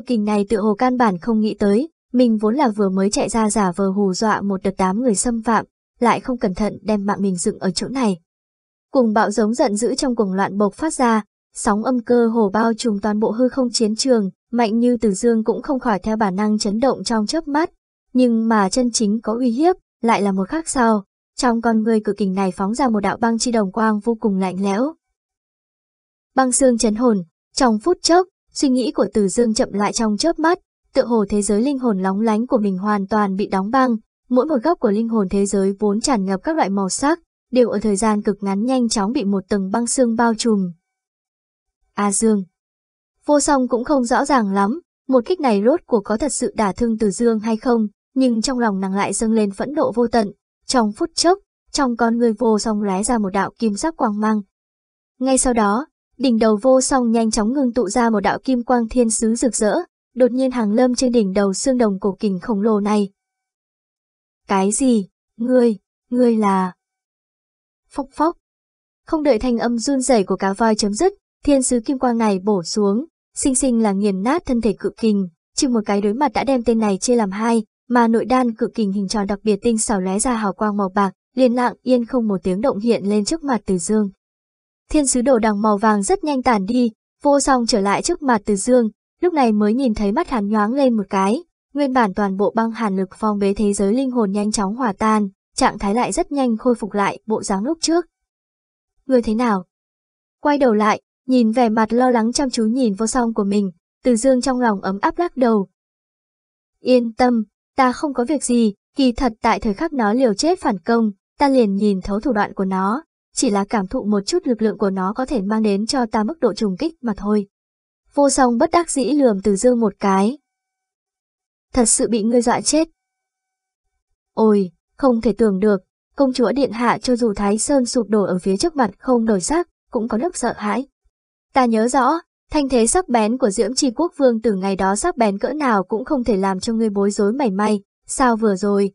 cực kình này tự hồ căn bản không nghĩ tới, mình vốn là vừa mới chạy ra giả vờ hù dọa một đợt đám người xâm phạm, lại không cẩn thận đem mạng mình dựng ở chỗ này. Cùng bạo giống giận dữ trong cuồng loạn bộc phát ra, sóng âm cơ hồ bao trùm toàn bộ hư không chiến trường, mạnh như từ dương cũng không khỏi theo bản năng chấn động trong chớp mắt, nhưng mà chân chính có uy hiếp, lại là một khác sau, trong con người cự kình này phóng ra một đạo băng chi đồng quang vô cùng lạnh lẽo. Băng xương chấn hồn, trong phút chốc, suy nghĩ của Từ Dương chậm lại trong chớp mắt, tựa hồ thế giới linh hồn lóng lánh của mình hoàn toàn bị đóng băng, mỗi một góc của linh hồn thế giới vốn tràn ngập các loại màu sắc, đều ở thời gian cực ngắn nhanh chóng bị một tầng băng xương bao trùm. A Dương Vô song cũng không rõ ràng lắm, một kích này rốt cuộc có thật sự đả thương Từ Dương hay không, nhưng trong lòng nàng lại dâng lên phẫn nộ vô tận, trong phút chốc, trong con người vô song lóe ra một đạo kim sắc quang mang. Ngay sau đó, đỉnh đầu vô song nhanh chóng ngưng tụ ra một đạo kim quang thiên sứ rực rỡ, đột nhiên hàng lâm trên đỉnh đầu xương đồng cổ kình khổng lồ này. Cái gì? Ngươi, ngươi là... Phóc phóc. Không đợi thanh âm run rẩy của cá voi chấm dứt, thiên sứ kim quang này bổ xuống, sinh sinh là nghiền nát thân thể cự kình, chỉ một cái đối mặt đã đem tên này chia làm hai, mà nội đan cự kình hình tròn đặc biệt tinh xảo lóe ra hào quang màu bạc, liền lặng yên không một tiếng động hiện lên trước mặt Từ Dương. Thiên sứ đồ đằng màu vàng rất nhanh tản đi, vô song trở lại trước mặt Từ Dương, lúc này mới nhìn thấy mắt hắn nhoáng lên một cái, nguyên bản toàn bộ băng hàn lực phong bế thế giới linh hồn nhanh chóng hòa tan, trạng thái lại rất nhanh khôi phục lại bộ dáng lúc trước. Người thế nào? Quay đầu lại, nhìn vẻ mặt lo lắng chăm chú nhìn vô song của mình, Từ Dương trong lòng ấm áp lắc đầu. Yên tâm, ta không có việc gì, kỳ thật tại thời khắc nó liều chết phản công, ta liền nhìn thấu thủ đoạn của nó, chỉ là cảm thụ một chút lực lượng của nó có thể mang đến cho ta mức độ trùng kích mà thôi. Vô song bất đắc dĩ lườm từ dương một cái. Thật sự bị ngươi dọa chết. Ôi, không thể tưởng được, công chúa điện hạ cho dù Thái Sơn sụp đổ ở phía trước mặt không đổi sắc, cũng có lúc sợ hãi. Ta nhớ rõ, thanh thế sắc bén của Diễm Tri Quốc Vương từ ngày đó sắc bén cỡ nào cũng không thể làm cho ngươi bối rối mảy may, sao vừa rồi.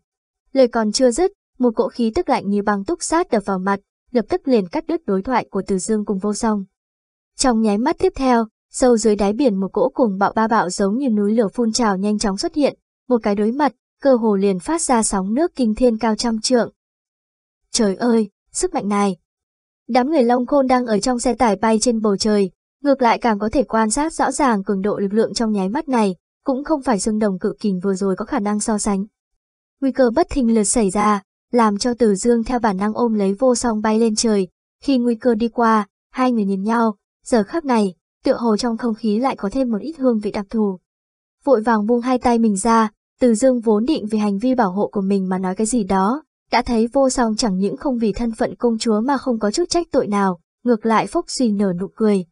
Lời còn chưa dứt, một cỗ khí tức lạnh như băng túc sát đập vào mặt, lập tức liền cắt đứt đối thoại của Từ Dương cùng vô song. Trong nháy mắt tiếp theo, sâu dưới đáy biển một cỗ cùng bạo ba bạo giống như núi lửa phun trào nhanh chóng xuất hiện, một cái đối mặt, cơ hồ liền phát ra sóng nước kinh thiên cao trăm trượng. Trời ơi, sức mạnh này! Đám người Long Khôn đang ở trong xe tải bay trên bầu trời, ngược lại càng có thể quan sát rõ ràng cường độ lực lượng trong nháy mắt này, cũng không phải xương đồng cự kình vừa rồi có khả năng so sánh. Nguy cơ bất thình lượt xảy ra, làm cho Từ Dương theo bản năng ôm lấy vô song bay lên trời. Khi nguy cơ đi qua, hai người nhìn nhau, giờ khắc này, tựa hồ trong không khí lại có thêm một ít hương vị đặc thù. Vội vàng buông hai tay mình ra, Từ Dương vốn định vì hành vi bảo hộ của mình mà nói cái gì đó, đã thấy vô song chẳng những không vì thân phận công chúa mà không có chút trách tội nào, ngược lại phúc suy nở nụ cười.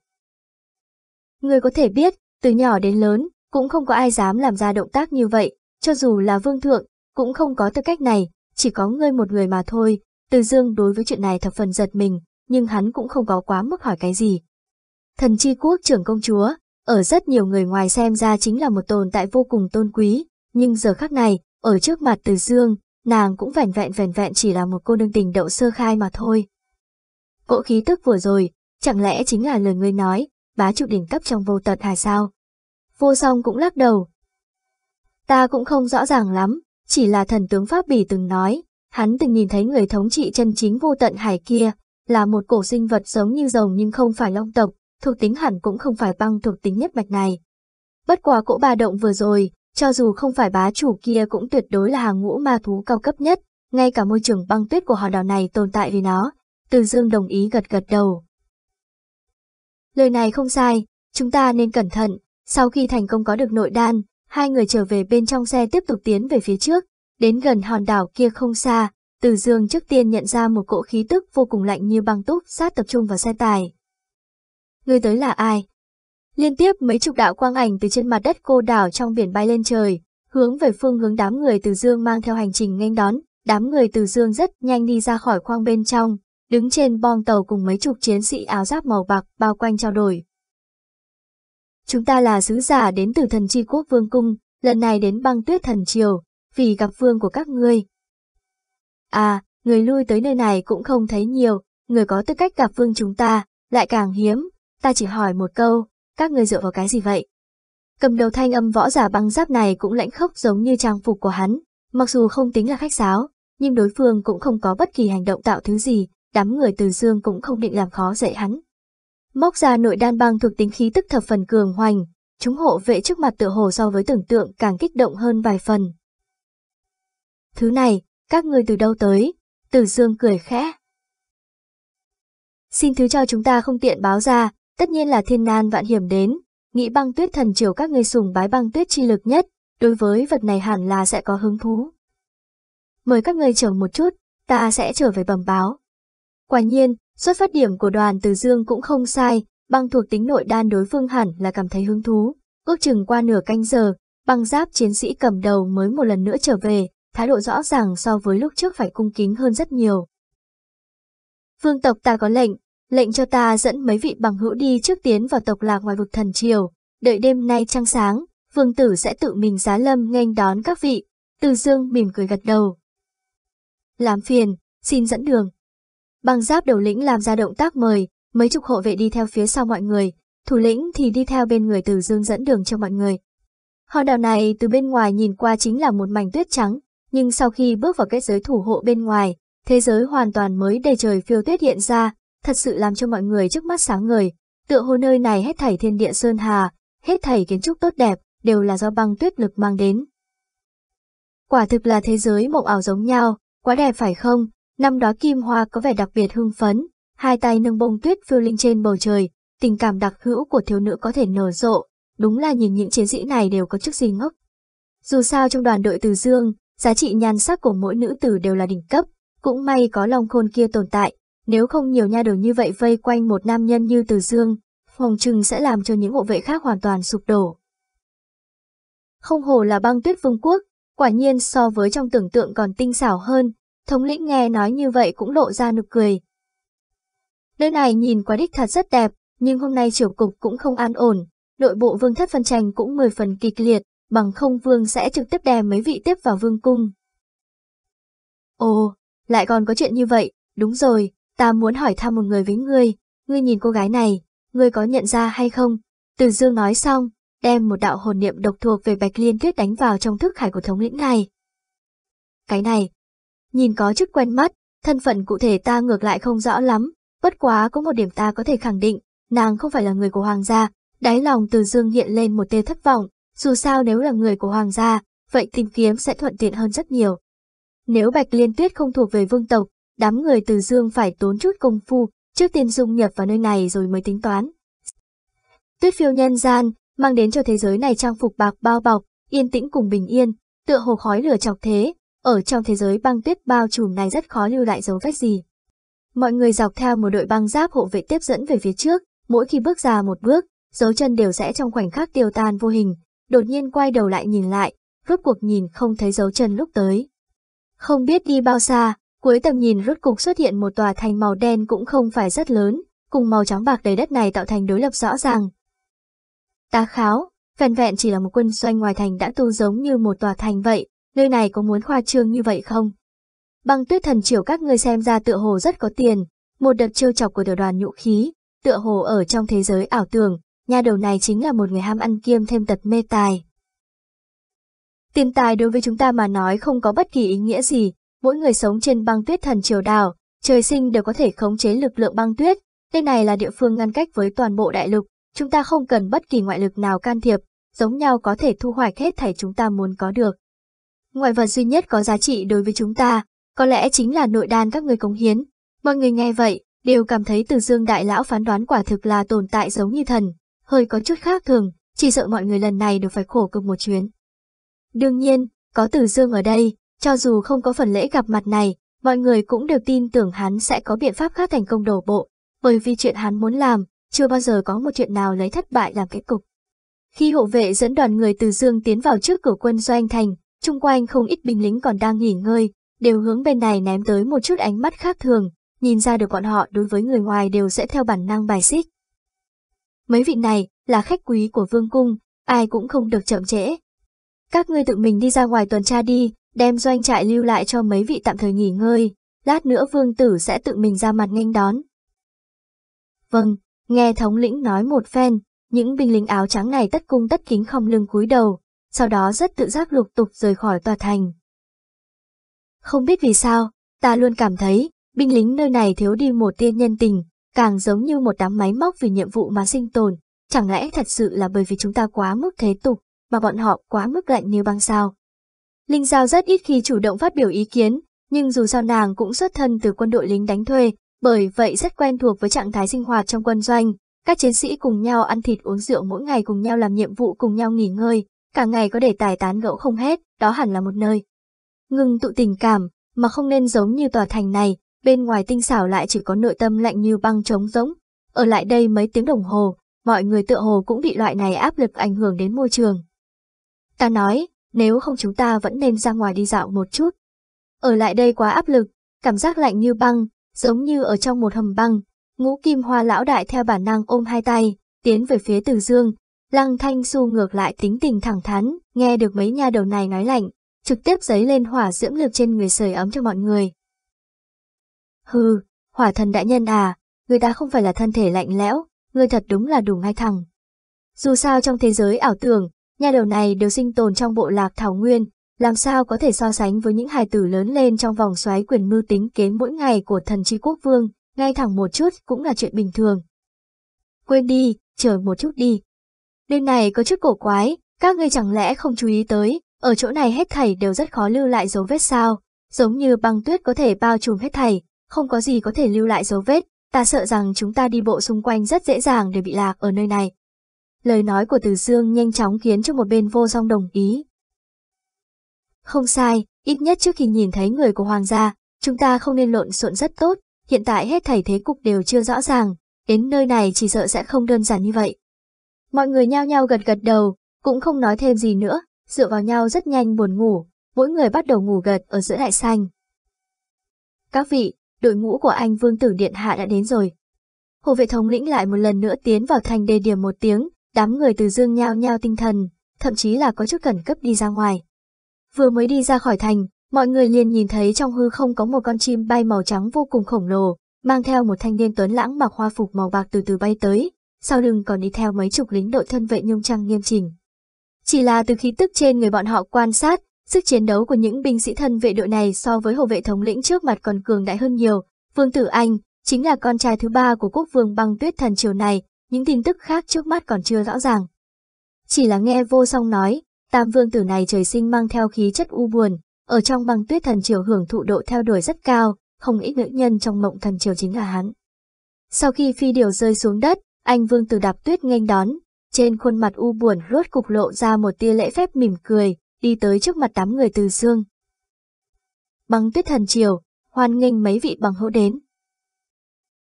Người có thể biết, từ nhỏ đến lớn, cũng không có ai dám làm ra động tác như vậy, cho dù là vương thượng, cũng không có tư cách này, chỉ có ngươi một người mà thôi. Từ dương đối với chuyện này thập phần giật mình, nhưng hắn cũng không có quá mức hỏi cái gì. Thần chi quốc trưởng công chúa, ở rất nhiều người ngoài xem ra chính là một tồn tại vô cùng tôn quý, nhưng giờ khắc này, ở trước mặt từ dương, nàng cũng vẻn vẹn vẻn vẹn chỉ là một cô nương tình đậu sơ khai mà thôi. Cỗ khí tức vừa rồi, chẳng lẽ chính là lời ngươi nói, bá trụ đỉnh cấp trong vô tật hay sao? Vô song cũng lắc đầu. Ta cũng không rõ ràng lắm, chỉ là thần tướng Pháp Bỉ từng nói, hắn từng nhìn thấy người thống trị chân chính vô tận hải kia, là một cổ sinh vật giống như rồng nhưng không phải long tộc, thuộc tính hẳn cũng không phải băng thuộc tính nhất mạch này. Bất quá cỗ bà động vừa rồi, cho dù không phải bá chủ kia cũng tuyệt đối là hàng ngũ ma thú cao cấp nhất, ngay cả môi trường băng tuyết của hòn đảo này tồn tại vì nó. Từ Dương đồng ý gật gật đầu. Lời này không sai, chúng ta nên cẩn thận, sau khi thành công có được nội đan, hai người trở về bên trong xe tiếp tục tiến về phía trước, đến gần hòn đảo kia không xa, Từ Dương trước tiên nhận ra một cỗ khí tức vô cùng lạnh như băng túc sát tập trung vào xe tải. Người tới là ai? Liên tiếp mấy chục đạo quang ảnh từ trên mặt đất cô đảo trong biển bay lên trời, hướng về phương hướng đám người Từ Dương mang theo hành trình nghênh đón, đám người Từ Dương rất nhanh đi ra khỏi khoang bên trong, đứng trên bong tàu cùng mấy chục chiến sĩ áo giáp màu bạc bao quanh trao đổi. Chúng ta là sứ giả đến từ thần chi quốc vương cung, lần này đến băng tuyết thần triều, vì gặp vương của các ngươi. À, người lui tới nơi này cũng không thấy nhiều, người có tư cách gặp vương chúng ta, lại càng hiếm, ta chỉ hỏi một câu, các người dựa vào cái gì vậy? Cầm đầu thanh âm võ giả băng giáp này cũng lãnh khốc giống như trang phục của hắn, mặc dù không tính là khách sáo, nhưng đối phương cũng không có bất kỳ hành động tạo thứ gì, đám người từ dương cũng không định làm khó dễ hắn. Móc ra nội đan băng thuộc tính khí tức thập phần cường hoành, chúng hộ vệ trước mặt tựa hồ so với tưởng tượng càng kích động hơn vài phần. Thứ này, các người từ đâu tới? Từ dương cười khẽ. Xin thứ cho chúng ta không tiện báo ra, tất nhiên là thiên nan vạn hiểm đến, nghĩ băng tuyết thần triều các người sùng bái băng tuyết chi lực nhất, đối với vật này hẳn là sẽ có hứng thú. Mời các người chờ một chút, ta sẽ trở về bẩm báo. Quả nhiên, xuất phát điểm của đoàn Từ Dương cũng không sai, băng thuộc tính nội đan đối phương hẳn là cảm thấy hứng thú. Ước chừng qua nửa canh giờ, băng giáp chiến sĩ cầm đầu mới một lần nữa trở về, thái độ rõ ràng so với lúc trước phải cung kính hơn rất nhiều. Vương tộc ta có lệnh, lệnh cho ta dẫn mấy vị bằng hữu đi trước tiến vào tộc lạc ngoài vực thần triều, đợi đêm nay trăng sáng, vương tử sẽ tự mình giá lâm nghênh đón các vị. Từ dương mỉm cười gật đầu. Làm phiền, xin dẫn đường. Băng giáp đầu lĩnh làm ra động tác mời, mấy chục hộ vệ đi theo phía sau mọi người, thủ lĩnh thì đi theo bên người từ dương dẫn đường cho mọi người. Hòn đảo này từ bên ngoài nhìn qua chính là một mảnh tuyết trắng, nhưng sau khi bước vào kết giới thủ hộ bên ngoài, thế giới hoàn toàn mới đầy trời phiêu tuyết hiện ra, thật sự làm cho mọi người trước mắt sáng ngời. Tựa hồ nơi này hết thảy thiên địa sơn hà, hết thảy kiến trúc tốt đẹp, đều là do băng tuyết lực mang đến. Quả thực là thế giới mộng ảo giống nhau, quá đẹp phải không? Năm đó kim hoa có vẻ đặc biệt hưng phấn, hai tay nâng bông tuyết phiêu linh trên bầu trời, tình cảm đặc hữu của thiếu nữ có thể nở rộ, đúng là nhìn những chiến sĩ này đều có chút gì ngốc. Dù sao trong đoàn đội Từ Dương, giá trị nhan sắc của mỗi nữ tử đều là đỉnh cấp, cũng may có long khôn kia tồn tại, nếu không nhiều nha đầu như vậy vây quanh một nam nhân như Từ Dương, phòng trừng sẽ làm cho những hộ vệ khác hoàn toàn sụp đổ. Không hồ là băng tuyết vương quốc, quả nhiên so với trong tưởng tượng còn tinh xảo hơn, thống lĩnh nghe nói như vậy cũng lộ ra nụ cười. Nơi này nhìn quá đích thật rất đẹp, nhưng hôm nay triều cục cũng không an ổn, nội bộ vương thất phân tranh cũng mười phần kịch liệt, bằng không vương sẽ trực tiếp đem mấy vị tiếp vào vương cung. Ồ, lại còn có chuyện như vậy, đúng rồi, ta muốn hỏi thăm một người với ngươi, ngươi nhìn cô gái này, ngươi có nhận ra hay không? Từ dương nói xong, đem một đạo hồn niệm độc thuộc về Bạch Liên Tuyết đánh vào trong thức hải của thống lĩnh này. Cái này, nhìn có chút quen mắt, thân phận cụ thể ta ngược lại không rõ lắm, bất quá có một điểm ta có thể khẳng định, nàng không phải là người của hoàng gia, đáy lòng từ dương hiện lên một tia thất vọng, dù sao nếu là người của hoàng gia, vậy tìm kiếm sẽ thuận tiện hơn rất nhiều. Nếu Bạch Liên Tuyết không thuộc về vương tộc, đám người từ dương phải tốn chút công phu, trước tiên dung nhập vào nơi này rồi mới tính toán. Tuyết phiêu nhân gian, mang đến cho thế giới này trang phục bạc bao bọc, yên tĩnh cùng bình yên, tựa hồ khói lửa chọc thế, ở trong thế giới băng tuyết bao trùm này rất khó lưu lại dấu vết gì. Mọi người dọc theo một đội băng giáp hộ vệ tiếp dẫn về phía trước, mỗi khi bước ra một bước, dấu chân đều sẽ trong khoảnh khắc tiêu tan vô hình, đột nhiên quay đầu lại nhìn lại, rốt cuộc nhìn không thấy dấu chân lúc tới. Không biết đi bao xa, cuối tầm nhìn rốt cục xuất hiện một tòa thành màu đen cũng không phải rất lớn, cùng màu trắng bạc đầy đất này tạo thành đối lập rõ ràng. Tá kháo, vẹn vẹn chỉ là một quân xoay ngoài thành đã tu giống như một tòa thành vậy, nơi này có muốn khoa trương như vậy không? Băng tuyết thần triều các ngươi xem ra tựa hồ rất có tiền, một đợt trêu chọc của tiểu đoàn nhũ khí, tựa hồ ở trong thế giới ảo tưởng, nhà đầu này chính là một người ham ăn kiêm thêm tật mê tài. Tiền tài đối với chúng ta mà nói không có bất kỳ ý nghĩa gì, mỗi người sống trên băng tuyết thần triều đảo, trời sinh đều có thể khống chế lực lượng băng tuyết, đây này là địa phương ngăn cách với toàn bộ đại lục, chúng ta không cần bất kỳ ngoại lực nào can thiệp, giống nhau có thể thu hoạch hết thảy chúng ta muốn có được. Ngoại vật duy nhất có giá trị đối với chúng ta, có lẽ chính là nội đan các người cống hiến. Mọi người nghe vậy, đều cảm thấy từ dương đại lão phán đoán quả thực là tồn tại giống như thần, hơi có chút khác thường, chỉ sợ mọi người lần này đều phải khổ cực một chuyến. Đương nhiên, có từ dương ở đây, cho dù không có phần lễ gặp mặt này, mọi người cũng đều tin tưởng hắn sẽ có biện pháp khác thành công đổ bộ, bởi vì chuyện hắn muốn làm, chưa bao giờ có một chuyện nào lấy thất bại làm kết cục. Khi hộ vệ dẫn đoàn người từ dương tiến vào trước cửa quân doanh thành, chung quanh không ít binh lính còn đang nghỉ ngơi, đều hướng bên này ném tới một chút ánh mắt khác thường, nhìn ra được bọn họ đối với người ngoài đều sẽ theo bản năng bài xích. Mấy vị này là khách quý của vương cung, ai cũng không được chậm trễ. Các ngươi tự mình đi ra ngoài tuần tra đi, đem doanh trại lưu lại cho mấy vị tạm thời nghỉ ngơi, lát nữa vương tử sẽ tự mình ra mặt nghênh đón. Vâng, nghe thống lĩnh nói một phen, những binh lính áo trắng này tất cung tất kính không lưng cúi đầu, sau đó rất tự giác lục tục rời khỏi tòa thành. Không biết vì sao, ta luôn cảm thấy, binh lính nơi này thiếu đi một tiên nhân tình, càng giống như một đám máy móc vì nhiệm vụ mà sinh tồn, chẳng lẽ thật sự là bởi vì chúng ta quá mức thế tục, mà bọn họ quá mức lạnh như băng sao? Linh Giao rất ít khi chủ động phát biểu ý kiến, nhưng dù sao nàng cũng xuất thân từ quân đội lính đánh thuê, bởi vậy rất quen thuộc với trạng thái sinh hoạt trong quân doanh. Các chiến sĩ cùng nhau ăn thịt uống rượu mỗi ngày cùng nhau làm nhiệm vụ cùng nhau nghỉ ngơi, cả ngày có để tài tán gẫu không hết, đó hẳn là một nơi. Ngừng tụ tình cảm, mà không nên giống như tòa thành này, bên ngoài tinh xảo lại chỉ có nội tâm lạnh như băng trống rỗng. Ở lại đây mấy tiếng đồng hồ, mọi người tựa hồ cũng bị loại này áp lực ảnh hưởng đến môi trường. Ta nói, nếu không chúng ta vẫn nên ra ngoài đi dạo một chút. Ở lại đây quá áp lực, cảm giác lạnh như băng, giống như ở trong một hầm băng. Ngũ kim hoa lão đại theo bản năng ôm hai tay, tiến về phía từ dương. Lăng thanh su ngược lại tính tình thẳng thắn, nghe được mấy nha đầu này nói lạnh, trực tiếp giấy lên hỏa dưỡng lực trên người sưởi ấm cho mọi người. Hừ, hỏa thần đại nhân à, người ta không phải là thân thể lạnh lẽo, người thật đúng là đủ ngay thẳng. Dù sao trong thế giới ảo tưởng, nha đầu này đều sinh tồn trong bộ lạc thảo nguyên, làm sao có thể so sánh với những hài tử lớn lên trong vòng xoáy quyền mưu tính kế mỗi ngày của thần tri quốc vương, ngay thẳng một chút cũng là chuyện bình thường. Quên đi, chờ một chút đi. Đêm này có chút cổ quái, các ngươi chẳng lẽ không chú ý tới, ở chỗ này hết thảy đều rất khó lưu lại dấu vết sao, giống như băng tuyết có thể bao trùm hết thảy, không có gì có thể lưu lại dấu vết, ta sợ rằng chúng ta đi bộ xung quanh rất dễ dàng để bị lạc ở nơi này. Lời nói của Từ Dương nhanh chóng khiến cho một bên vô song đồng ý. Không sai, ít nhất trước khi nhìn thấy người của hoàng gia, chúng ta không nên lộn xộn rất tốt, hiện tại hết thảy thế cục đều chưa rõ ràng, đến nơi này chỉ sợ sẽ không đơn giản như vậy. Mọi người nhao nhao gật gật đầu, cũng không nói thêm gì nữa, dựa vào nhau rất nhanh buồn ngủ, mỗi người bắt đầu ngủ gật ở giữa đại xanh. Các vị, đội ngũ của anh Vương Tử Điện Hạ đã đến rồi. Hồ vệ thống lĩnh lại một lần nữa tiến vào thành đề điểm một tiếng, đám người từ dương nhao nhao tinh thần, thậm chí là có chút khẩn cấp đi ra ngoài. Vừa mới đi ra khỏi thành, mọi người liền nhìn thấy trong hư không có một con chim bay màu trắng vô cùng khổng lồ, mang theo một thanh niên tuấn lãng mặc hoa phục màu bạc từ từ bay tới, sau lưng còn đi theo mấy chục lính đội thân vệ nhung trang nghiêm chỉnh. Chỉ là từ khí tức trên người bọn họ quan sát, sức chiến đấu của những binh sĩ thân vệ đội này so với hộ vệ thống lĩnh trước mặt còn cường đại hơn nhiều. Vương Tử Anh, chính là con trai thứ ba của quốc vương băng tuyết thần triều này, những tin tức khác trước mắt còn chưa rõ ràng. Chỉ là nghe vô song nói, tam vương tử này trời sinh mang theo khí chất u buồn, ở trong băng tuyết thần triều hưởng thụ độ theo đuổi rất cao, không ít nữ nhân trong mộng thần triều chính là hắn. Sau khi phi điều rơi xuống đất, anh vương từ đạp tuyết nghênh đón, trên khuôn mặt u buồn rốt cục lộ ra một tia lễ phép mỉm cười, đi tới trước mặt đám người từ xương. Băng tuyết thần triều, hoan nghênh mấy vị bằng hữu đến.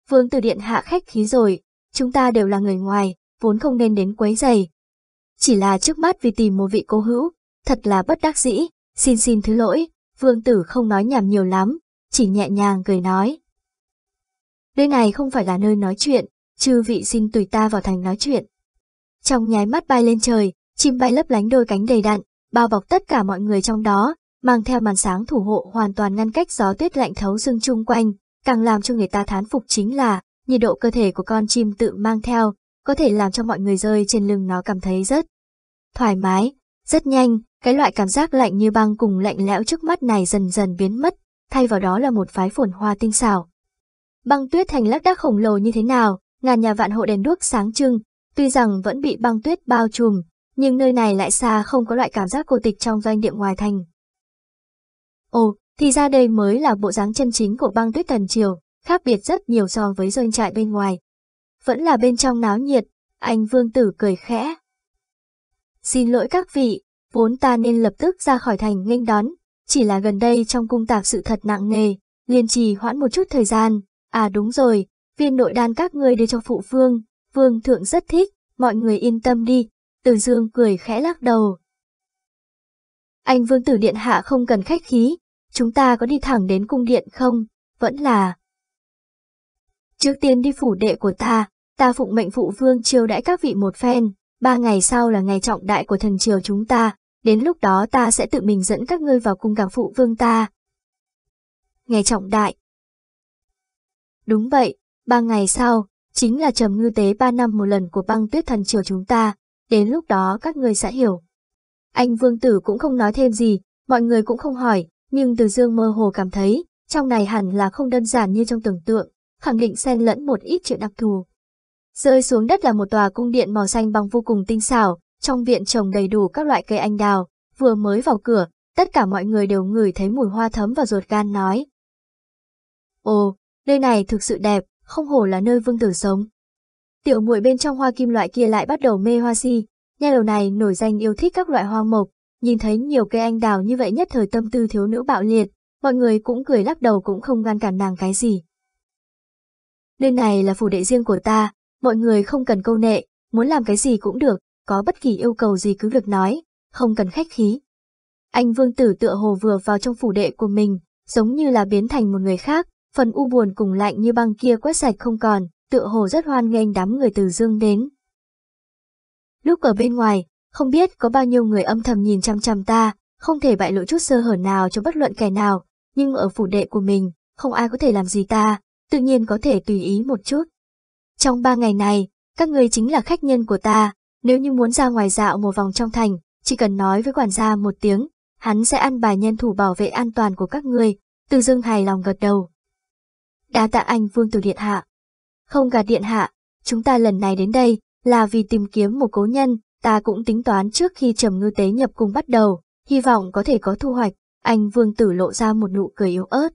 Vương tử điện hạ khách khí rồi, chúng ta đều là người ngoài, vốn không nên đến quấy giày. Chỉ là trước mắt vì tìm một vị cố hữu, thật là bất đắc dĩ, xin xin thứ lỗi, vương tử không nói nhảm nhiều lắm, chỉ nhẹ nhàng cười nói. Nơi này không phải là nơi nói chuyện, chư vị xin tùy ta vào thành nói chuyện. Trong nháy mắt bay lên trời, chim bay lấp lánh đôi cánh đầy đặn, bao bọc tất cả mọi người trong đó, mang theo màn sáng thủ hộ hoàn toàn ngăn cách gió tuyết lạnh thấu xương chung quanh, càng làm cho người ta thán phục chính là nhiệt độ cơ thể của con chim tự mang theo, có thể làm cho mọi người rơi trên lưng nó cảm thấy rất thoải mái, rất nhanh, cái loại cảm giác lạnh như băng cùng lạnh lẽo trước mắt này dần dần biến mất, thay vào đó là một phái phồn hoa tinh xảo. Băng tuyết thành lác đác khổng lồ như thế nào, ngàn nhà vạn hộ đèn đuốc sáng trưng, tuy rằng vẫn bị băng tuyết bao trùm, nhưng nơi này lại xa không có loại cảm giác cô tịch trong doanh địa ngoài thành. Ồ, thì ra đây mới là bộ dáng chân chính của băng tuyết thần triều, khác biệt rất nhiều so với doanh trại bên ngoài. Vẫn là bên trong náo nhiệt, anh vương tử cười khẽ. Xin lỗi các vị, vốn ta nên lập tức ra khỏi thành nghênh đón, chỉ là gần đây trong cung tạp sự thật nặng nề, liền trì hoãn một chút thời gian. À đúng rồi, viên nội đan các ngươi đưa cho phụ vương, vương thượng rất thích, mọi người yên tâm đi, từ dương cười khẽ lắc đầu. Anh vương tử điện hạ không cần khách khí, chúng ta có đi thẳng đến cung điện không, vẫn là... Trước tiên đi phủ đệ của ta, ta phụng mệnh phụ vương chiêu đãi các vị một phen, ba ngày sau là ngày trọng đại của thần triều chúng ta, đến lúc đó ta sẽ tự mình dẫn các ngươi vào cung gặp phụ vương ta. Ngày trọng đại. Đúng vậy, ba ngày sau, chính là trầm ngư tế ba năm một lần của băng tuyết thần triều chúng ta, đến lúc đó các người sẽ hiểu. Anh Vương Tử cũng không nói thêm gì, mọi người cũng không hỏi, nhưng Từ Dương mơ hồ cảm thấy, trong này hẳn là không đơn giản như trong tưởng tượng, khẳng định xen lẫn một ít chuyện đặc thù. Rơi xuống đất là một tòa cung điện màu xanh bằng vô cùng tinh xảo, trong viện trồng đầy đủ các loại cây anh đào, vừa mới vào cửa, tất cả mọi người đều ngửi thấy mùi hoa thấm vào ruột gan nói. Ồ, nơi này thực sự đẹp, không hổ là nơi vương tử sống. Tiểu muội bên trong hoa kim loại kia lại bắt đầu mê hoa si, nhà đầu này nổi danh yêu thích các loại hoa mộc, nhìn thấy nhiều cây anh đào như vậy nhất thời tâm tư thiếu nữ bạo liệt, mọi người cũng cười lắc đầu cũng không ngăn cản nàng cái gì. Nơi này là phủ đệ riêng của ta, mọi người không cần câu nệ, muốn làm cái gì cũng được, có bất kỳ yêu cầu gì cứ việc nói, không cần khách khí. Anh vương tử tựa hồ vừa vào trong phủ đệ của mình, giống như là biến thành một người khác, phần u buồn cùng lạnh như băng kia quét sạch không còn, tựa hồ rất hoan nghênh đám người từ dương đến. Lúc ở bên ngoài, không biết có bao nhiêu người âm thầm nhìn chăm chăm ta, không thể bại lộ chút sơ hở nào cho bất luận kẻ nào, nhưng ở phủ đệ của mình, không ai có thể làm gì ta, tự nhiên có thể tùy ý một chút. Trong ba ngày này, các người chính là khách nhân của ta, nếu như muốn ra ngoài dạo một vòng trong thành, chỉ cần nói với quản gia một tiếng, hắn sẽ ăn bài nhân thủ bảo vệ an toàn của các người, từ dương hài lòng gật đầu. Đa tạ anh vương tử điện hạ. Không gạt điện hạ, chúng ta lần này đến đây, là vì tìm kiếm một cố nhân, ta cũng tính toán trước khi trầm ngư tế nhập cung bắt đầu, hy vọng có thể có thu hoạch, anh vương tử lộ ra một nụ cười yếu ớt.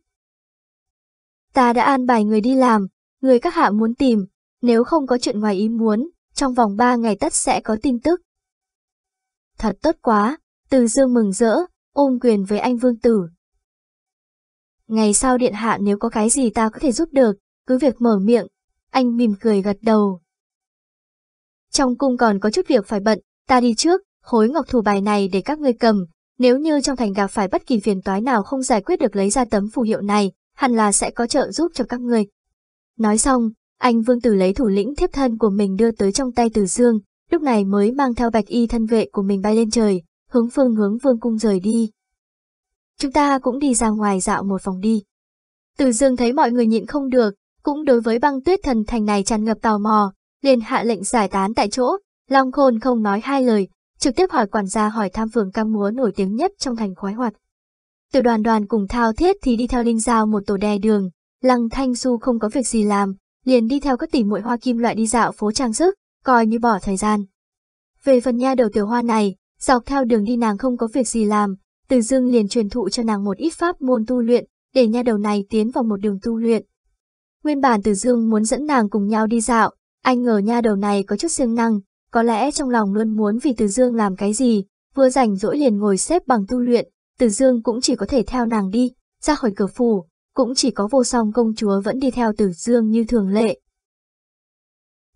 Ta đã an bài người đi làm, người các hạ muốn tìm, nếu không có chuyện ngoài ý muốn, trong vòng ba ngày tất sẽ có tin tức. Thật tốt quá, từ dương mừng rỡ, ôm quyền với anh vương tử. Ngày sau điện hạ nếu có cái gì ta có thể giúp được, cứ việc mở miệng, anh mỉm cười gật đầu. Trong cung còn có chút việc phải bận, ta đi trước, khối ngọc thủ bài này để các ngươi cầm, nếu như trong thành gặp phải bất kỳ phiền toái nào không giải quyết được lấy ra tấm phù hiệu này, hẳn là sẽ có trợ giúp cho các ngươi. Nói xong, anh Vương Tử lấy thủ lĩnh thiếp thân của mình đưa tới trong tay Tử Dương, lúc này mới mang theo bạch y thân vệ của mình bay lên trời, hướng phương hướng vương cung rời đi. Chúng ta cũng đi ra ngoài dạo một vòng đi. Từ Dương thấy mọi người nhịn không được, cũng đối với băng tuyết thần thành này tràn ngập tò mò, liền hạ lệnh giải tán tại chỗ, Long Khôn không nói hai lời, trực tiếp hỏi quản gia hỏi tham phường cam múa nổi tiếng nhất trong thành khoái hoạt. Từ đoàn đoàn cùng thao thiết thì đi theo Linh Giao một tổ đè đường, Lăng Thanh Du không có việc gì làm, liền đi theo các tỷ muội hoa kim loại đi dạo phố trang sức, coi như bỏ thời gian. Về phần nha đầu tiểu hoa này, dọc theo đường đi nàng không có việc gì làm, từ dương liền truyền thụ cho nàng một ít pháp môn tu luyện, để nha đầu này tiến vào một đường tu luyện. Nguyên bản từ dương muốn dẫn nàng cùng nhau đi dạo, anh ngờ nha đầu này có chút siêng năng, có lẽ trong lòng luôn muốn vì từ dương làm cái gì, vừa rảnh rỗi liền ngồi xếp bằng tu luyện, từ dương cũng chỉ có thể theo nàng đi, ra khỏi cửa phủ, cũng chỉ có vô song công chúa vẫn đi theo Tử Dương như thường lệ.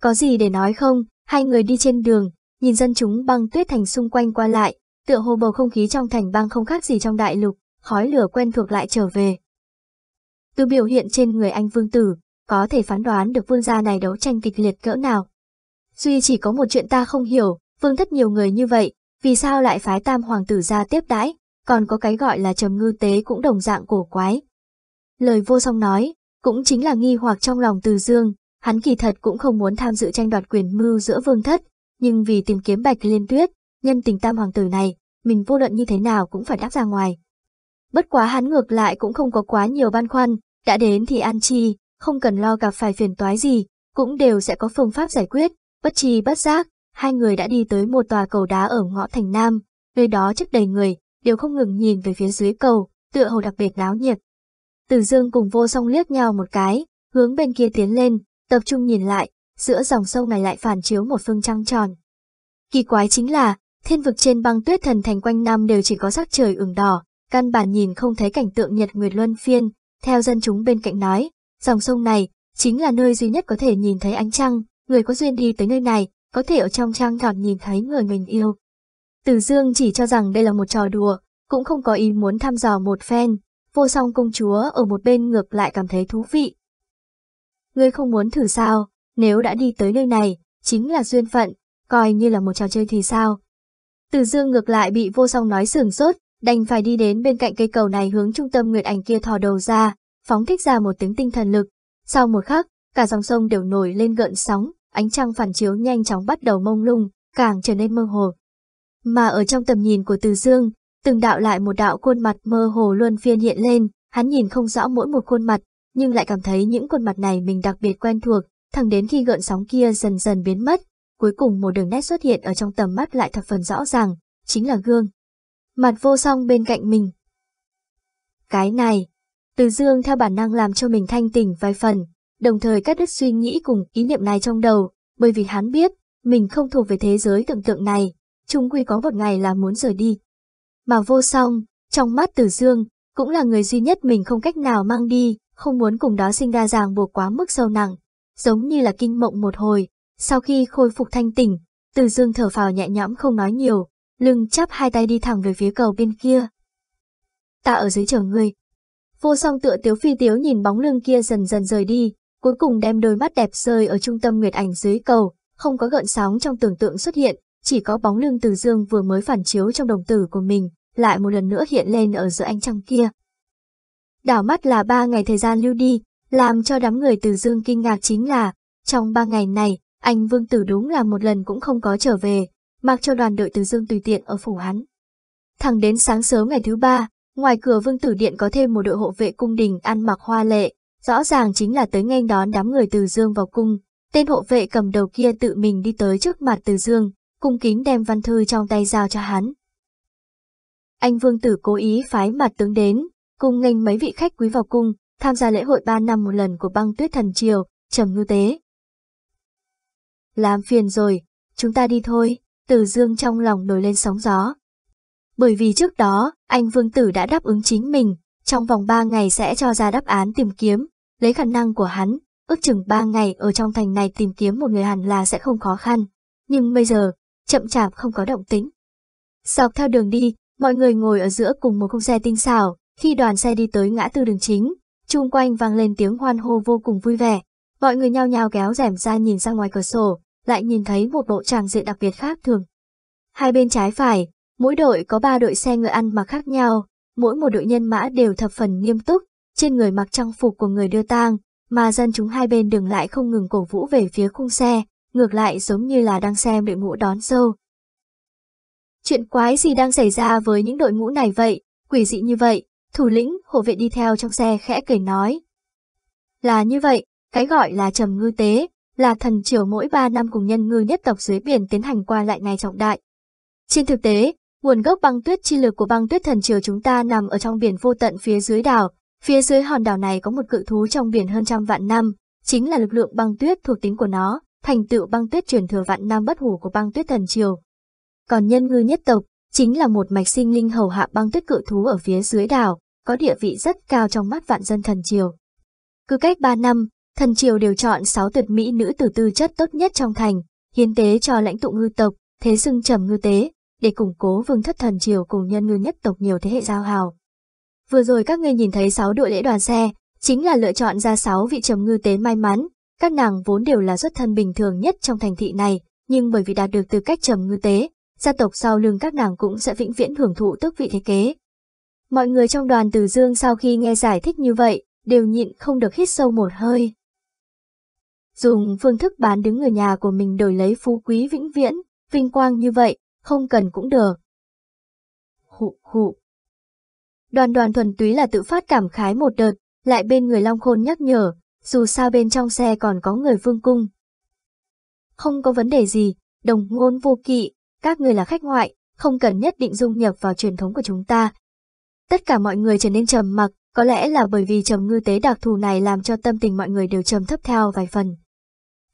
Có gì để nói không, hai người đi trên đường, nhìn dân chúng băng tuyết thành xung quanh qua lại, tựa hồ bầu không khí trong thành bang không khác gì trong đại lục, khói lửa quen thuộc lại trở về. Từ biểu hiện trên người anh vương tử, có thể phán đoán được vương gia này đấu tranh kịch liệt cỡ nào. Duy chỉ có một chuyện ta không hiểu, vương thất nhiều người như vậy, vì sao lại phái tam hoàng tử ra tiếp đãi, còn có cái gọi là trầm ngư tế cũng đồng dạng cổ quái. Lời vô song nói, cũng chính là nghi hoặc trong lòng từ dương, hắn kỳ thật cũng không muốn tham dự tranh đoạt quyền mưu giữa vương thất, nhưng vì tìm kiếm bạch liên tuyết, nhân tình tam hoàng tử này, mình vô luận như thế nào cũng phải đáp ra ngoài. Bất quá hắn ngược lại cũng không có quá nhiều băn khoăn, đã đến thì ăn chi, không cần lo gặp phải phiền toái gì, cũng đều sẽ có phương pháp giải quyết, bất chi bất giác, hai người đã đi tới một tòa cầu đá ở ngõ thành Nam, nơi đó chất đầy người, đều không ngừng nhìn về phía dưới cầu, tựa hồ đặc biệt náo nhiệt. Từ dương cùng vô song liếc nhau một cái, hướng bên kia tiến lên, tập trung nhìn lại, giữa dòng sông này lại phản chiếu một phương trăng tròn. Kỳ quái chính là, thiên vực trên băng tuyết thần thành quanh năm đều chỉ có sắc trời ửng đỏ, căn bản nhìn không thấy cảnh tượng nhật nguyệt luân phiên, theo dân chúng bên cạnh nói, dòng sông này chính là nơi duy nhất có thể nhìn thấy ánh trăng, người có duyên đi tới nơi này, có thể ở trong trăng thọt nhìn thấy người mình yêu. Từ Dương chỉ cho rằng đây là một trò đùa, cũng không có ý muốn thăm dò một phen, vô song công chúa ở một bên ngược lại cảm thấy thú vị. Ngươi không muốn thử sao, nếu đã đi tới nơi này, chính là duyên phận, coi như là một trò chơi thì sao. Từ dương ngược lại bị vô song nói sừng sốt, đành phải đi đến bên cạnh cây cầu này hướng trung tâm nguyệt ảnh kia thò đầu ra, phóng thích ra một tiếng tinh thần lực. Sau một khắc, cả dòng sông đều nổi lên gợn sóng, ánh trăng phản chiếu nhanh chóng bắt đầu mông lung, càng trở nên mơ hồ. Mà ở trong tầm nhìn của Từ Dương, từng đạo lại một đạo khuôn mặt mơ hồ luôn phiên hiện lên, hắn nhìn không rõ mỗi một khuôn mặt, nhưng lại cảm thấy những khuôn mặt này mình đặc biệt quen thuộc, thẳng đến khi gợn sóng kia dần dần biến mất, cuối cùng một đường nét xuất hiện ở trong tầm mắt lại thập phần rõ ràng, chính là gương. Mặt vô song bên cạnh mình. Cái này, Từ Dương theo bản năng làm cho mình thanh tỉnh vài phần, đồng thời cắt đứt suy nghĩ cùng ý niệm này trong đầu, bởi vì hắn biết, mình không thuộc về thế giới tưởng tượng này, chung quy có một ngày là muốn rời đi. Mà vô song, trong mắt Từ Dương, cũng là người duy nhất mình không cách nào mang đi, không muốn cùng đó sinh ra ràng buộc quá mức sâu nặng, giống như là kinh mộng một hồi. Sau khi khôi phục thanh tỉnh, Từ Dương thở phào nhẹ nhõm không nói nhiều, lưng chắp hai tay đi thẳng về phía cầu bên kia. Ta ở dưới chờ ngươi. Vô song tựa tiếu phi tiếu nhìn bóng lưng kia dần dần rời đi, cuối cùng đem đôi mắt đẹp rơi ở trung tâm nguyệt ảnh dưới cầu, không có gợn sóng trong tưởng tượng xuất hiện, chỉ có bóng lưng từ dương vừa mới phản chiếu trong đồng tử của mình, lại một lần nữa hiện lên ở giữa ánh trăng kia. Đảo mắt là ba ngày thời gian lưu đi, làm cho đám người từ dương kinh ngạc chính là, trong ba ngày này, anh Vương Tử đúng là một lần cũng không có trở về, mặc cho đoàn đội từ dương tùy tiện ở phủ hắn. Thẳng đến sáng sớm ngày thứ ba, ngoài cửa Vương Tử Điện có thêm một đội hộ vệ cung đình ăn mặc hoa lệ, rõ ràng chính là tới nghênh đón đám người từ dương vào cung. Tên hộ vệ cầm đầu kia tự mình đi tới trước mặt từ dương, cung kính đem văn thư trong tay giao cho hắn. Anh Vương Tử cố ý phái mặt tướng đến, cùng nghênh mấy vị khách quý vào cung, tham gia lễ hội ba năm một lần của băng tuyết thần triều, trầm ngư tế. Làm phiền rồi, chúng ta đi thôi, Từ Dương trong lòng nổi lên sóng gió. Bởi vì trước đó, anh Vương Tử đã đáp ứng chính mình, trong vòng 3 ngày sẽ cho ra đáp án tìm kiếm, lấy khả năng của hắn, ước chừng 3 ngày ở trong thành này tìm kiếm một người hẳn là sẽ không khó khăn. Nhưng bây giờ, chậm chạp không có động tính. Dọc theo đường đi, mọi người ngồi ở giữa cùng một khung xe tinh xảo, khi đoàn xe đi tới ngã tư đường chính, chung quanh vang lên tiếng hoan hô vô cùng vui vẻ. Mọi người nhao nhao kéo rèm ra nhìn ra ngoài cửa sổ, lại nhìn thấy một bộ tràng diện đặc biệt khác thường. Hai bên trái phải, mỗi đội có ba đội xe ngựa ăn mặc khác nhau, mỗi một đội nhân mã đều thập phần nghiêm túc, trên người mặc trang phục của người đưa tang, mà dân chúng hai bên đường lại không ngừng cổ vũ về phía khung xe, ngược lại giống như là đang xem đội ngũ đón dâu. Chuyện quái gì đang xảy ra với những đội ngũ này vậy, quỷ dị như vậy, thủ lĩnh, hộ vệ đi theo trong xe khẽ cười nói. Là như vậy, cái gọi là trầm ngư tế, là thần triều mỗi ba năm cùng nhân ngư nhất tộc dưới biển tiến hành qua lại ngày trọng đại. Trên thực tế, nguồn gốc băng tuyết chi lực của băng tuyết thần triều chúng ta nằm ở trong biển vô tận phía dưới đảo, phía dưới hòn đảo này có một cự thú trong biển hơn trăm vạn năm, chính là lực lượng băng tuyết thuộc tính của nó, thành tựu băng tuyết truyền thừa vạn năm bất hủ của băng tuyết thần triều. Còn nhân ngư nhất tộc, chính là một mạch sinh linh hầu hạ băng tuyết cự thú ở phía dưới đảo, có địa vị rất cao trong mắt vạn dân thần triều. Cứ cách 3 năm, thần triều đều chọn 6 tuyệt mỹ nữ tử tư chất tốt nhất trong thành, hiến tế cho lãnh tụ ngư tộc, thế xưng trầm ngư tế, để củng cố vương thất thần triều cùng nhân ngư nhất tộc nhiều thế hệ giao hào. Vừa rồi các ngươi nhìn thấy 6 đội lễ đoàn xe, chính là lựa chọn ra 6 vị trầm ngư tế may mắn, các nàng vốn đều là xuất thân bình thường nhất trong thành thị này, nhưng bởi vì đạt được tư cách trầm ngư tế, gia tộc sau lưng các nàng cũng sẽ vĩnh viễn hưởng thụ tước vị thế kế. Mọi người trong đoàn Từ Dương sau khi nghe giải thích như vậy, đều nhịn không được hít sâu một hơi. Dùng phương thức bán đứng người nhà của mình đổi lấy phú quý vĩnh viễn, vinh quang như vậy, không cần cũng được. Hụ hụ. Đoàn đoàn thuần túy là tự phát cảm khái một đợt, lại bên người Long Khôn nhắc nhở, dù sao bên trong xe còn có người vương cung. Không có vấn đề gì, đồng ngôn vô kỵ, các người là khách ngoại, không cần nhất định dung nhập vào truyền thống của chúng ta. Tất cả mọi người trở nên trầm mặc, có lẽ là bởi vì trầm ngư tế đặc thù này làm cho tâm tình mọi người đều trầm thấp theo vài phần.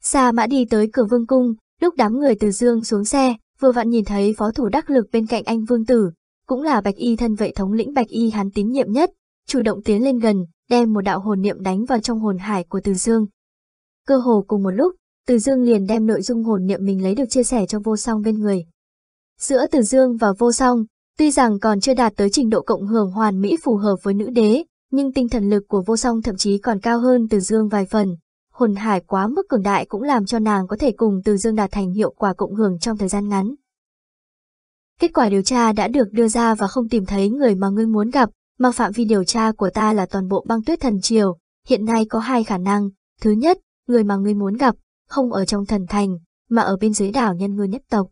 Sa mã đi tới cửa vương cung, lúc đám người từ dương xuống xe, vừa vặn nhìn thấy phó thủ đắc lực bên cạnh anh vương tử, cũng là bạch y thân vệ thống lĩnh bạch y hắn tín nhiệm nhất, chủ động tiến lên gần, đem một đạo hồn niệm đánh vào trong hồn hải của từ dương. Cơ hồ cùng một lúc, từ dương liền đem nội dung hồn niệm mình lấy được chia sẻ cho vô song bên người. Giữa Từ Dương và Vô Song, tuy rằng còn chưa đạt tới trình độ cộng hưởng hoàn mỹ phù hợp với nữ đế, nhưng tinh thần lực của Vô Song thậm chí còn cao hơn Từ Dương vài phần. Hồn hải quá mức cường đại cũng làm cho nàng có thể cùng Từ Dương đạt thành hiệu quả cộng hưởng trong thời gian ngắn. Kết quả điều tra đã được đưa ra và không tìm thấy người mà ngươi muốn gặp, mà phạm vi điều tra của ta là toàn bộ băng tuyết thần triều. Hiện nay có hai khả năng. Thứ nhất, người mà ngươi muốn gặp, không ở trong thần thành, mà ở bên dưới đảo nhân ngư nhất tộc.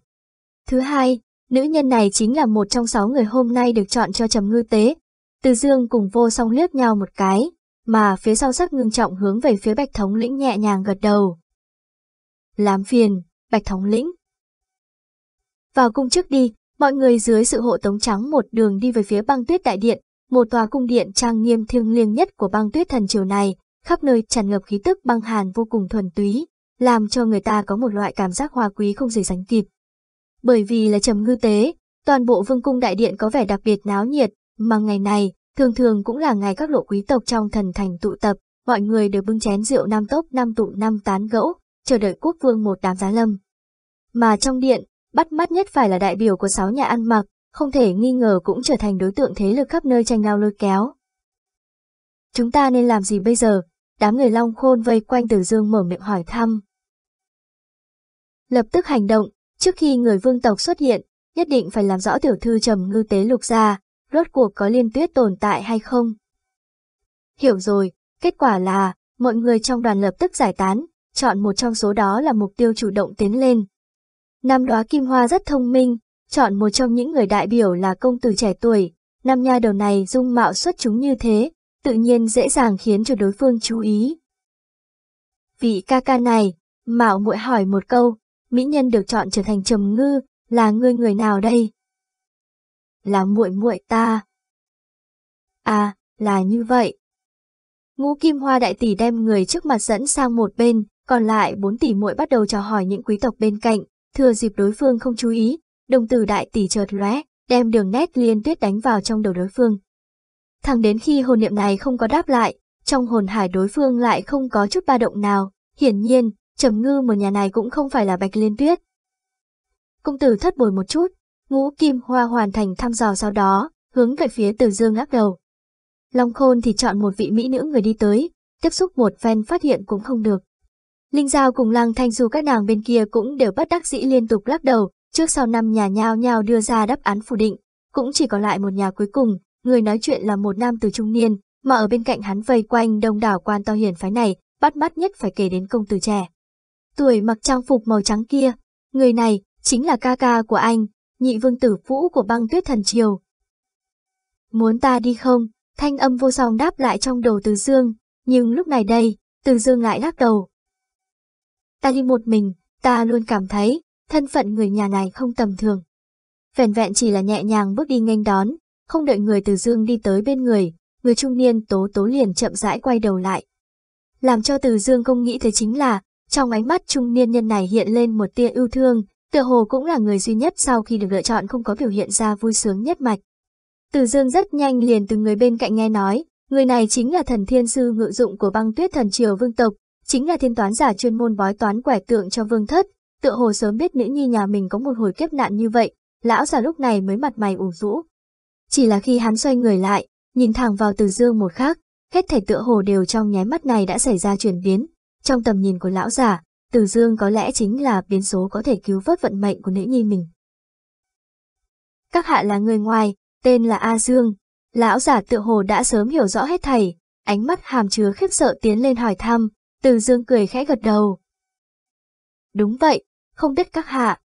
Thứ hai, nữ nhân này chính là một trong sáu người hôm nay được chọn cho trầm ngư tế. Từ dương cùng vô song liếc nhau một cái, mà phía sau sắc ngưng trọng hướng về phía bạch thống lĩnh nhẹ nhàng gật đầu. Làm phiền, bạch thống lĩnh. Vào cung trước đi, mọi người dưới sự hộ tống trắng một đường đi về phía băng tuyết đại điện, một tòa cung điện trang nghiêm thiêng liêng nhất của băng tuyết thần triều này, khắp nơi tràn ngập khí tức băng hàn vô cùng thuần túy, làm cho người ta có một loại cảm giác hoa quý không gì sánh kịp. Bởi vì là trầm ngư tế, toàn bộ vương cung đại điện có vẻ đặc biệt náo nhiệt, mà ngày này, thường thường cũng là ngày các lộ quý tộc trong thần thành tụ tập, mọi người đều bưng chén rượu năm tốc năm tụ năm tán gẫu, chờ đợi quốc vương một đám giá lâm. Mà trong điện, bắt mắt nhất phải là đại biểu của sáu nhà ăn mặc, không thể nghi ngờ cũng trở thành đối tượng thế lực khắp nơi tranh nhau lôi kéo. Chúng ta nên làm gì bây giờ? Đám người long khôn vây quanh Tử Dương mở miệng hỏi thăm. Lập tức hành động, trước khi người vương tộc xuất hiện, nhất định phải làm rõ tiểu thư trầm ngư tế lục ra, rốt cuộc có liên tuyết tồn tại hay không. Hiểu rồi, kết quả là, mọi người trong đoàn lập tức giải tán, chọn một trong số đó là mục tiêu chủ động tiến lên. Năm đóa kim hoa rất thông minh, chọn một trong những người đại biểu là công tử trẻ tuổi, năm nha đầu này dung mạo xuất chúng như thế, tự nhiên dễ dàng khiến cho đối phương chú ý. Vị ca ca này, Mạo muội hỏi một câu, mỹ nhân được chọn trở thành trầm ngư, là ngươi người nào đây? Là muội muội ta. À, là như vậy. Ngũ Kim Hoa đại tỷ đem người trước mặt dẫn sang một bên, còn lại bốn tỷ muội bắt đầu chào hỏi những quý tộc bên cạnh, thừa dịp đối phương không chú ý, đồng tử đại tỷ chợt lóe, đem đường nét liên tuyết đánh vào trong đầu đối phương. Thẳng đến khi hồn niệm này không có đáp lại, trong hồn hải đối phương lại không có chút ba động nào, hiển nhiên, trầm ngư một nhà này cũng không phải là bạch liên tuyết. Công tử thất bồi một chút, ngũ kim hoa hoàn thành thăm dò sau đó, hướng về phía từ dương lắc đầu. Long khôn thì chọn một vị mỹ nữ người đi tới, tiếp xúc một phen phát hiện cũng không được. Linh Giao cùng Lăng Thanh Du các nàng bên kia cũng đều bất đắc dĩ liên tục lắc đầu, trước sau năm nhà nhao nhao đưa ra đáp án phủ định, cũng chỉ còn lại một nhà cuối cùng, người nói chuyện là một nam từ trung niên, mà ở bên cạnh hắn vây quanh đông đảo quan to hiển phái này, bắt mắt nhất phải kể đến công tử trẻ. Tuổi mặc trang phục màu trắng kia, người này chính là ca ca của anh, nhị vương tử vũ của băng tuyết thần triều. Muốn ta đi không? Thanh âm vô song đáp lại trong đầu Từ Dương, nhưng lúc này đây, Từ Dương lại lắc đầu. Ta đi một mình, ta luôn cảm thấy, thân phận người nhà này không tầm thường. Vẹn vẹn chỉ là nhẹ nhàng bước đi nghênh đón, không đợi người Từ Dương đi tới bên người, người trung niên tố tố liền chậm rãi quay đầu lại. Làm cho Từ Dương không nghĩ tới chính là, trong ánh mắt trung niên nhân này hiện lên một tia yêu thương, tựa hồ cũng là người duy nhất sau khi được lựa chọn không có biểu hiện ra vui sướng nhất mạch. Từ Dương rất nhanh liền từ người bên cạnh nghe nói, người này chính là thần thiên sư ngự dụng của băng tuyết thần triều vương tộc, chính là thiên toán giả chuyên môn bói toán quẻ tượng cho vương thất, tựa hồ sớm biết nữ nhi nhà mình có một hồi kiếp nạn như vậy, lão già lúc này mới mặt mày ủ rũ. Chỉ là khi hắn xoay người lại, nhìn thẳng vào Từ Dương một khắc, hết thảy tựa hồ đều trong nháy mắt này đã xảy ra chuyển biến, trong tầm nhìn của lão già, từ Dương có lẽ chính là biến số có thể cứu vớt vận mệnh của nữ nhi mình. Các hạ là người ngoài, tên là A Dương, lão giả tựa hồ đã sớm hiểu rõ hết thầy. ánh mắt hàm chứa khiếp sợ tiến lên hỏi thăm, Từ Dương cười khẽ gật đầu. Đúng vậy, không biết các hạ.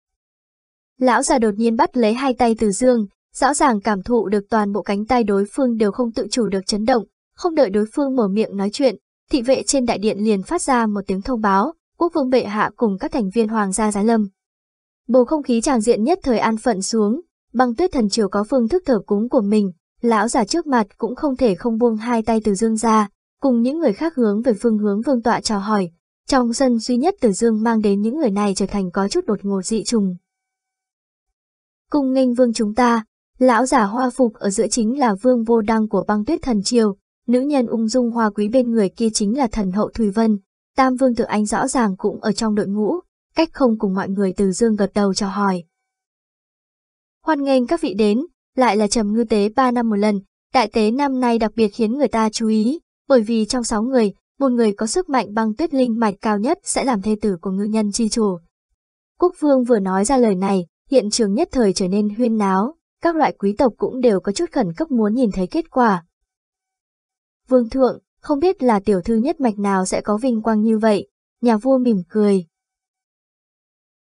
Lão già đột nhiên bắt lấy hai tay Từ Dương, rõ ràng cảm thụ được toàn bộ cánh tay đối phương đều không tự chủ được chấn động, không đợi đối phương mở miệng nói chuyện, thị vệ trên đại điện liền phát ra một tiếng thông báo, quốc vương bệ hạ cùng các thành viên hoàng gia giá lâm. Bầu không khí tràng diện nhất thời an phận xuống, băng tuyết thần triều có phương thức thờ cúng của mình, lão già trước mặt cũng không thể không buông hai tay từ dương ra, cùng những người khác hướng về phương hướng vương tọa chào hỏi. Trong sân duy nhất từ dương mang đến những người này trở thành có chút đột ngột dị trùng. Cung nghênh vương chúng ta, lão giả hoa phục ở giữa chính là vương vô đăng của băng tuyết thần triều, nữ nhân ung dung hoa quý bên người kia chính là thần hậu Thùy Vân, tam vương tự anh rõ ràng cũng ở trong đội ngũ, cách không cùng mọi người từ dương gật đầu chào hỏi. Hoan nghênh các vị đến, lại là trầm ngư tế 3 năm một lần, đại tế năm nay đặc biệt khiến người ta chú ý, bởi vì trong 6 người, một người có sức mạnh băng tuyết linh mạch cao nhất sẽ làm thê tử của ngư nhân chi chủ. Quốc vương vừa nói ra lời này, hiện trường nhất thời trở nên huyên náo, các loại quý tộc cũng đều có chút khẩn cấp muốn nhìn thấy kết quả. Vương thượng, không biết là tiểu thư nhất mạch nào sẽ có vinh quang như vậy, nhà vua mỉm cười.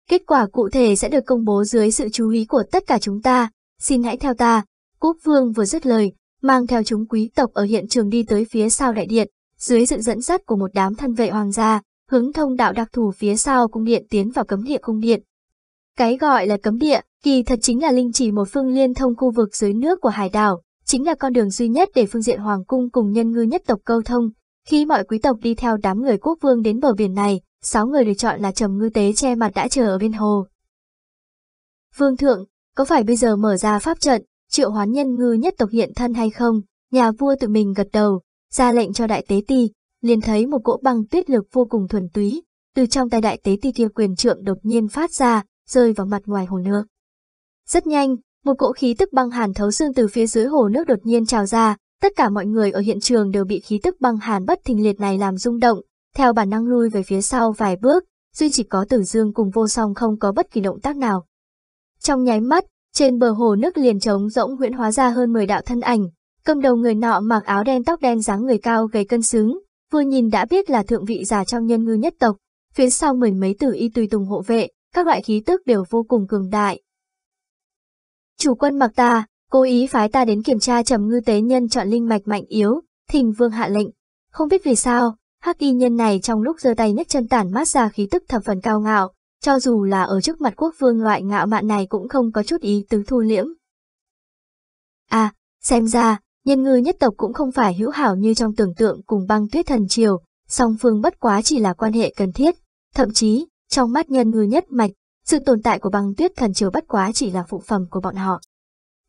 Kết quả cụ thể sẽ được công bố dưới sự chú ý của tất cả chúng ta, xin hãy theo ta. Quốc vương vừa dứt lời, mang theo chúng quý tộc ở hiện trường đi tới phía sau đại điện, dưới sự dẫn dắt của một đám thân vệ hoàng gia, hướng thông đạo đặc thù phía sau cung điện tiến vào cấm địa cung điện. Cái gọi là cấm địa, kỳ thật chính là linh chỉ một phương liên thông khu vực dưới nước của hải đảo, chính là con đường duy nhất để phương diện hoàng cung cùng nhân ngư nhất tộc câu thông. Khi mọi quý tộc đi theo đám người quốc vương đến bờ biển này, sáu người được chọn là trầm ngư tế che mặt đã chờ ở bên hồ. Vương thượng, có phải bây giờ mở ra pháp trận, triệu hoán nhân ngư nhất tộc hiện thân hay không? Nhà vua tự mình gật đầu, ra lệnh cho đại tế ti, liền thấy một cỗ băng tuyết lực vô cùng thuần túy, từ trong tay đại tế ti kia quyền trượng đột nhiên phát ra, rơi vào mặt ngoài hồ nước. Rất nhanh, một cỗ khí tức băng hàn thấu xương từ phía dưới hồ nước đột nhiên trào ra, tất cả mọi người ở hiện trường đều bị khí tức băng hàn bất thình liệt này làm rung động, theo bản năng lui về phía sau vài bước, duy chỉ có Tử Dương cùng Vô Song không có bất kỳ động tác nào. Trong nháy mắt, trên bờ hồ nước liền trống rỗng huyễn hóa ra hơn 10 đạo thân ảnh, cầm đầu người nọ mặc áo đen tóc đen dáng người cao gầy cân xứng, vừa nhìn đã biết là thượng vị giả trong nhân ngư nhất tộc, phía sau mười mấy tử y tùy tùng hộ vệ, các loại khí tức đều vô cùng cường đại. Chủ quân mặc ta, cố ý phái ta đến kiểm tra trầm ngư tế nhân chọn linh mạch mạnh yếu, thình vương hạ lệnh. Không biết vì sao, hắc y nhân này trong lúc giơ tay nhấc chân tản mát ra khí tức thập phần cao ngạo, cho dù là ở trước mặt quốc vương loại ngạo mạn này cũng không có chút ý tứ thu liễm. À, xem ra, nhân ngư nhất tộc cũng không phải hữu hảo như trong tưởng tượng cùng băng tuyết thần triều, song phương bất quá chỉ là quan hệ cần thiết, thậm chí, trong mắt nhân ngư nhất mạch, sự tồn tại của băng tuyết thần triều bất quá chỉ là phụ phẩm của bọn họ.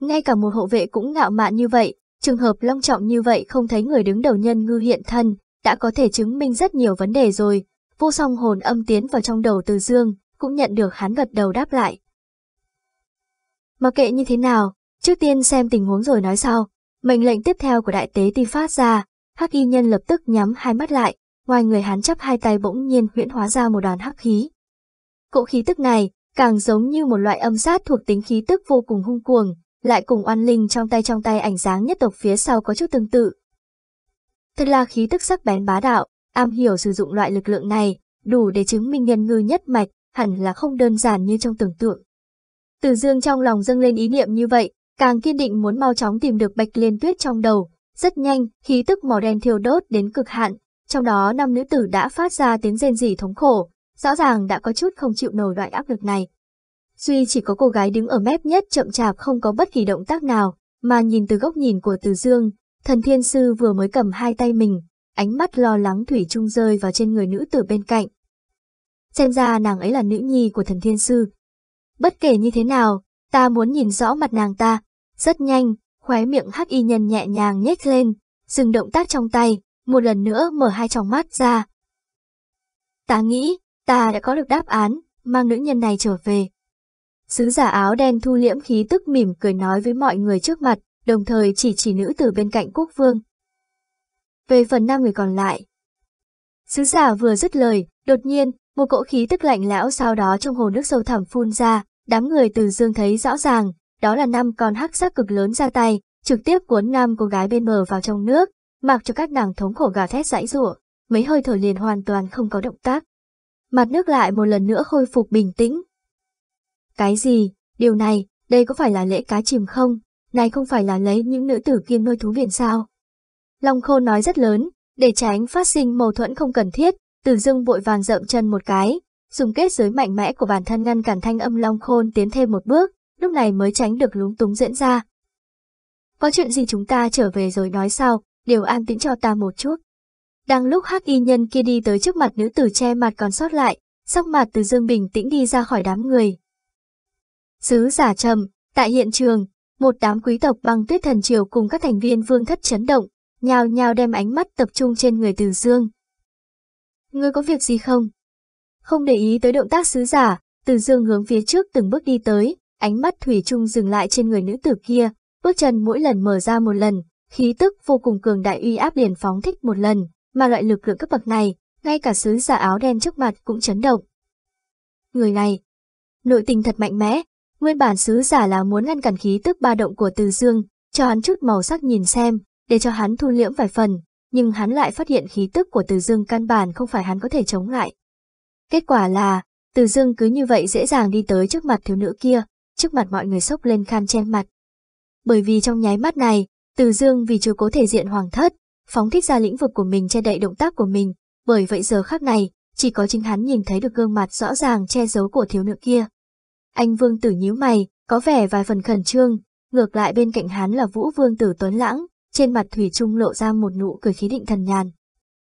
Ngay cả một hộ vệ cũng ngạo mạn như vậy, trường hợp long trọng như vậy không thấy người đứng đầu nhân ngư hiện thân, đã có thể chứng minh rất nhiều vấn đề rồi. Vô song hồn âm tiến vào trong đầu từ dương, cũng nhận được hắn gật đầu đáp lại. Mà kệ như thế nào, trước tiên xem tình huống rồi nói sau. Mệnh lệnh tiếp theo của đại tế ti phát ra, hắc y nhân lập tức nhắm hai mắt lại, ngoài người hắn chấp hai tay bỗng nhiên huyễn hóa ra một đoàn hắc khí. Cỗ khí tức này, càng giống như một loại âm sát thuộc tính khí tức vô cùng hung cuồng, lại cùng oan linh trong tay trong tay ảnh dáng nhất tộc phía sau có chút tương tự. Thật là khí tức sắc bén bá đạo, am hiểu sử dụng loại lực lượng này, đủ để chứng minh nhân ngư nhất mạch, hẳn là không đơn giản như trong tưởng tượng. Từ dương trong lòng dâng lên ý niệm như vậy, càng kiên định muốn mau chóng tìm được bạch liên tuyết trong đầu. Rất nhanh, khí tức màu đen thiêu đốt đến cực hạn, trong đó năm nữ tử đã phát ra tiếng rên rỉ thống khổ, rõ ràng đã có chút không chịu nổi loại áp lực này. Duy chỉ có cô gái đứng ở mép nhất chậm chạp không có bất kỳ động tác nào, mà nhìn từ góc nhìn của Từ Dương, thần thiên sư vừa mới cầm hai tay mình, ánh mắt lo lắng thủy chung rơi vào trên người nữ tử bên cạnh. Xem ra nàng ấy là nữ nhi của thần thiên sư. Bất kể như thế nào, ta muốn nhìn rõ mặt nàng ta. Rất nhanh, khóe miệng hắc y nhân nhẹ nhàng nhếch lên, dừng động tác trong tay, một lần nữa mở hai tròng mắt ra. Ta nghĩ, ta đã có được đáp án, mang nữ nhân này trở về. Sứ giả áo đen thu liễm khí tức mỉm cười nói với mọi người trước mặt, đồng thời chỉ chỉ nữ từ bên cạnh quốc vương. Về phần năm người còn lại. Sứ giả vừa dứt lời, đột nhiên, một cỗ khí tức lạnh lẽo sau đó trong hồ nước sâu thẳm phun ra, đám người từ dương thấy rõ ràng, đó là năm con hắc sắc cực lớn ra tay, trực tiếp cuốn năm cô gái bên bờ vào trong nước, mặc cho các nàng thống khổ gào thét dãy rủa, mấy hơi thở liền hoàn toàn không có động tác. Mặt nước lại một lần nữa khôi phục bình tĩnh. Cái gì, điều này, đây có phải là lễ cá chìm không? Này không phải là lấy những nữ tử kiêng nuôi thú viện sao? Long khôn nói rất lớn, để tránh phát sinh mâu thuẫn không cần thiết, từ dương vội vàng dậm chân một cái, dùng kết giới mạnh mẽ của bản thân ngăn cản thanh âm long khôn tiến thêm một bước, lúc này mới tránh được lúng túng diễn ra. Có chuyện gì chúng ta trở về rồi nói sau, đều an tĩnh cho ta một chút. Đang lúc hắc y nhân kia đi tới trước mặt nữ tử che mặt còn sót lại, sắc mặt từ dương bình tĩnh đi ra khỏi đám người. Sứ giả trầm, tại hiện trường, một đám quý tộc băng tuyết thần triều cùng các thành viên vương thất chấn động, nhào nhào đem ánh mắt tập trung trên người từ dương. Ngươi có việc gì không? Không để ý tới động tác sứ giả, từ dương hướng phía trước từng bước đi tới, ánh mắt thủy chung dừng lại trên người nữ tử kia, bước chân mỗi lần mở ra một lần, khí tức vô cùng cường đại uy áp liền phóng thích một lần, mà loại lực lượng cấp bậc này, ngay cả sứ giả áo đen trước mặt cũng chấn động. Người này, nội tình thật mạnh mẽ, nguyên bản sứ giả là muốn ngăn cản khí tức ba động của Từ Dương, cho hắn chút màu sắc nhìn xem, để cho hắn thu liễm vài phần, nhưng hắn lại phát hiện khí tức của Từ Dương căn bản không phải hắn có thể chống lại, Kết quả là, Từ Dương cứ như vậy dễ dàng đi tới trước mặt thiếu nữ kia, trước mặt mọi người sốc lên khan che mặt. Bởi vì trong nháy mắt này, Từ Dương vì chưa cố thể diện hoàng thất, phóng thích ra lĩnh vực của mình che đậy động tác của mình, bởi vậy giờ khác này, chỉ có chính hắn nhìn thấy được gương mặt rõ ràng che giấu của thiếu nữ kia. Anh Vương Tử nhíu mày, có vẻ vài phần khẩn trương, ngược lại bên cạnh hắn là Vũ Vương Tử Tuấn Lãng, trên mặt Thủy Trung lộ ra một nụ cười khí định thần nhàn.